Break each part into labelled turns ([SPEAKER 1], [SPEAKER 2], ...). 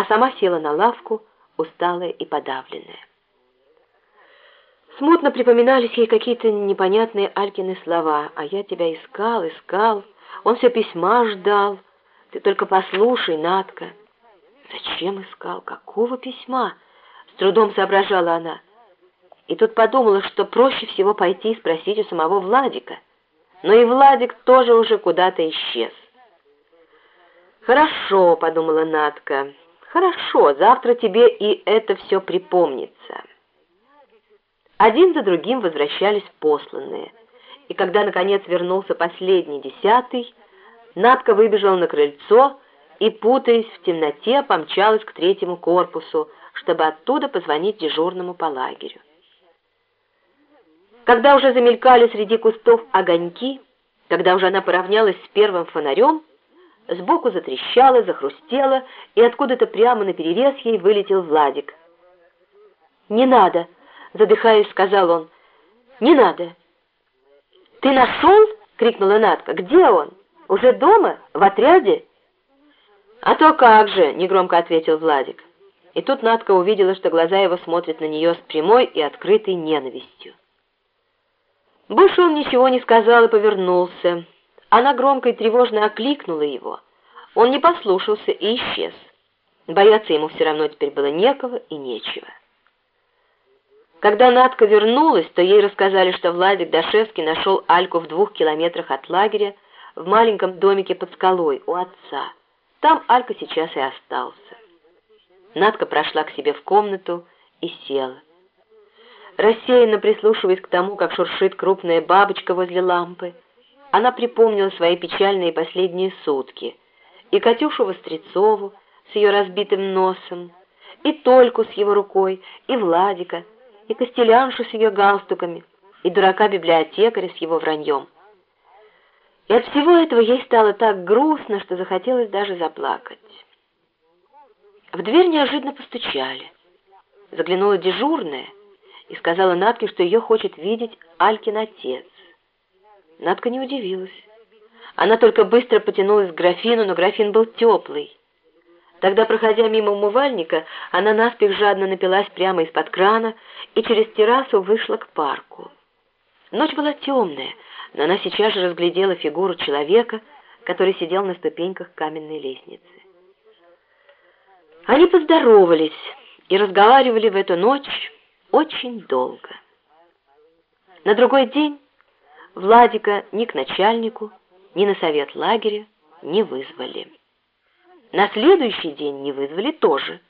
[SPEAKER 1] а сама села на лавку, усталая и подавленная. Смутно припоминались ей какие-то непонятные Алькины слова. «А я тебя искал, искал, он все письма ждал. Ты только послушай, Натка». «Зачем искал? Какого письма?» С трудом соображала она. И тут подумала, что проще всего пойти и спросить у самого Владика. Но и Владик тоже уже куда-то исчез. «Хорошо», — подумала Натка, — «хорошо, завтра тебе и это все припомнится». Один за другим возвращались посланные, и когда, наконец, вернулся последний, десятый, Натка выбежала на крыльцо и, путаясь в темноте, помчалась к третьему корпусу, чтобы оттуда позвонить дежурному по лагерю. Когда уже замелькали среди кустов огоньки, когда уже она поравнялась с первым фонарем, сбоку затрещало, захрустело, и откуда-то прямо на перерез ей вылетел Владик. «Не надо!» — задыхаясь, сказал он. «Не надо!» «Ты нашел?» — крикнула Надка. «Где он? Уже дома? В отряде?» «А то как же!» — негромко ответил Владик. И тут Надка увидела, что глаза его смотрят на нее с прямой и открытой ненавистью. Больше он ничего не сказал и повернулся. Она громко и тревожно окликнула его. Он не послушался и исчез. Бояться ему все равно теперь было некого и нечего. Когда Надка вернулась, то ей рассказали, что Владик Дашевский нашел Альку в двух километрах от лагеря, в маленьком домике под скалой у отца. Там Алька сейчас и остался. Надка прошла к себе в комнату и села рассеянно прислушиваясь к тому, как шуршит крупная бабочка возле лампы. Она припомнила свои печальные последние сутки. И Катюшу Вострецову с ее разбитым носом, и Тольку с его рукой, и Владика, и Костеляншу с ее галстуками, и дурака-библиотекаря с его враньем. И от всего этого ей стало так грустно, что захотелось даже заплакать. В дверь неожиданно постучали. Заглянула дежурная — и сказала Натке, что ее хочет видеть Алькин отец. Натка не удивилась. Она только быстро потянулась к графину, но графин был теплый. Тогда, проходя мимо умывальника, она наспех жадно напилась прямо из-под крана и через террасу вышла к парку. Ночь была темная, но она сейчас же разглядела фигуру человека, который сидел на ступеньках каменной лестницы. Они поздоровались и разговаривали в эту ночь очень долго. На другой день Владика ни к начальнику, ни на совет лагеря не вызвали. На следующий день не вызвали тоже.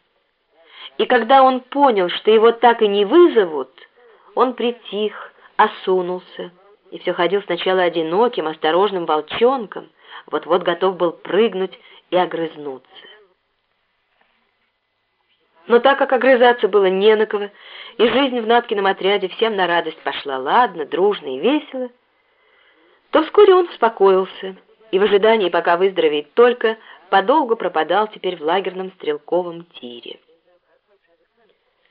[SPEAKER 1] И когда он понял, что его так и не вызовут, он притих, осунулся и все ходил сначала одиноким, осторожным волчонком, вот-вот готов был прыгнуть и огрызнуться. Но так как огрызаться было не на кого, и жизнь в Наткином отряде всем на радость пошла ладно, дружно и весело, то вскоре он успокоился и в ожидании, пока выздоровеет только, подолгу пропадал теперь в лагерном стрелковом тире.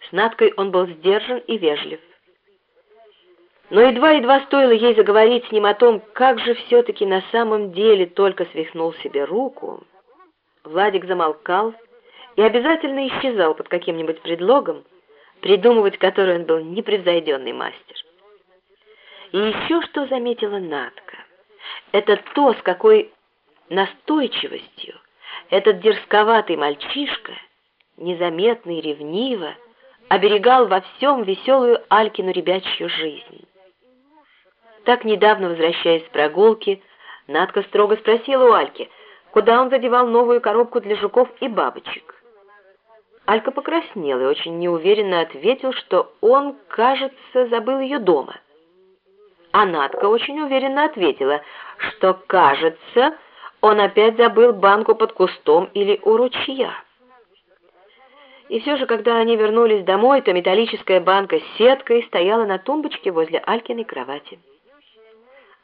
[SPEAKER 1] С Наткой он был сдержан и вежлив. Но едва-едва стоило ей заговорить с ним о том, как же все-таки на самом деле только свихнул себе руку, Владик замолкал и обязательно исчезал под каким-нибудь предлогом, придумывать который он был непревзойденный мастер. И еще что заметила Натка, это то, с какой настойчивостью этот дерзковатый мальчишка, незаметно и ревниво, оберегал во всем веселую Алькину ребячью жизнь. Так недавно, возвращаясь с прогулки, Надка строго спросила у Альки, куда он задевал новую коробку для жуков и бабочек. Алька покраснел и очень неуверенно ответил, что он, кажется, забыл ее дома. А Надка очень уверенно ответила, что, кажется, он опять забыл банку под кустом или у ручья. И все же, когда они вернулись домой, то металлическая банка с сеткой стояла на тумбочке возле Алькиной кровати.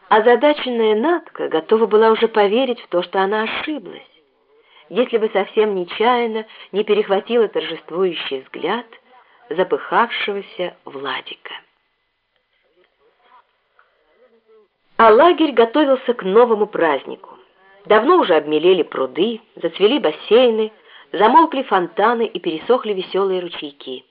[SPEAKER 1] Озадаченная Надка готова была уже поверить в то, что она ошиблась если бы совсем нечаянно не перехватила торжествующий взгляд запыхавшегося Владика. А лагерь готовился к новому празднику. Давно уже обмелели пруды, зацвели бассейны, Замолкли фонтаны и пересохли веселые ручейки.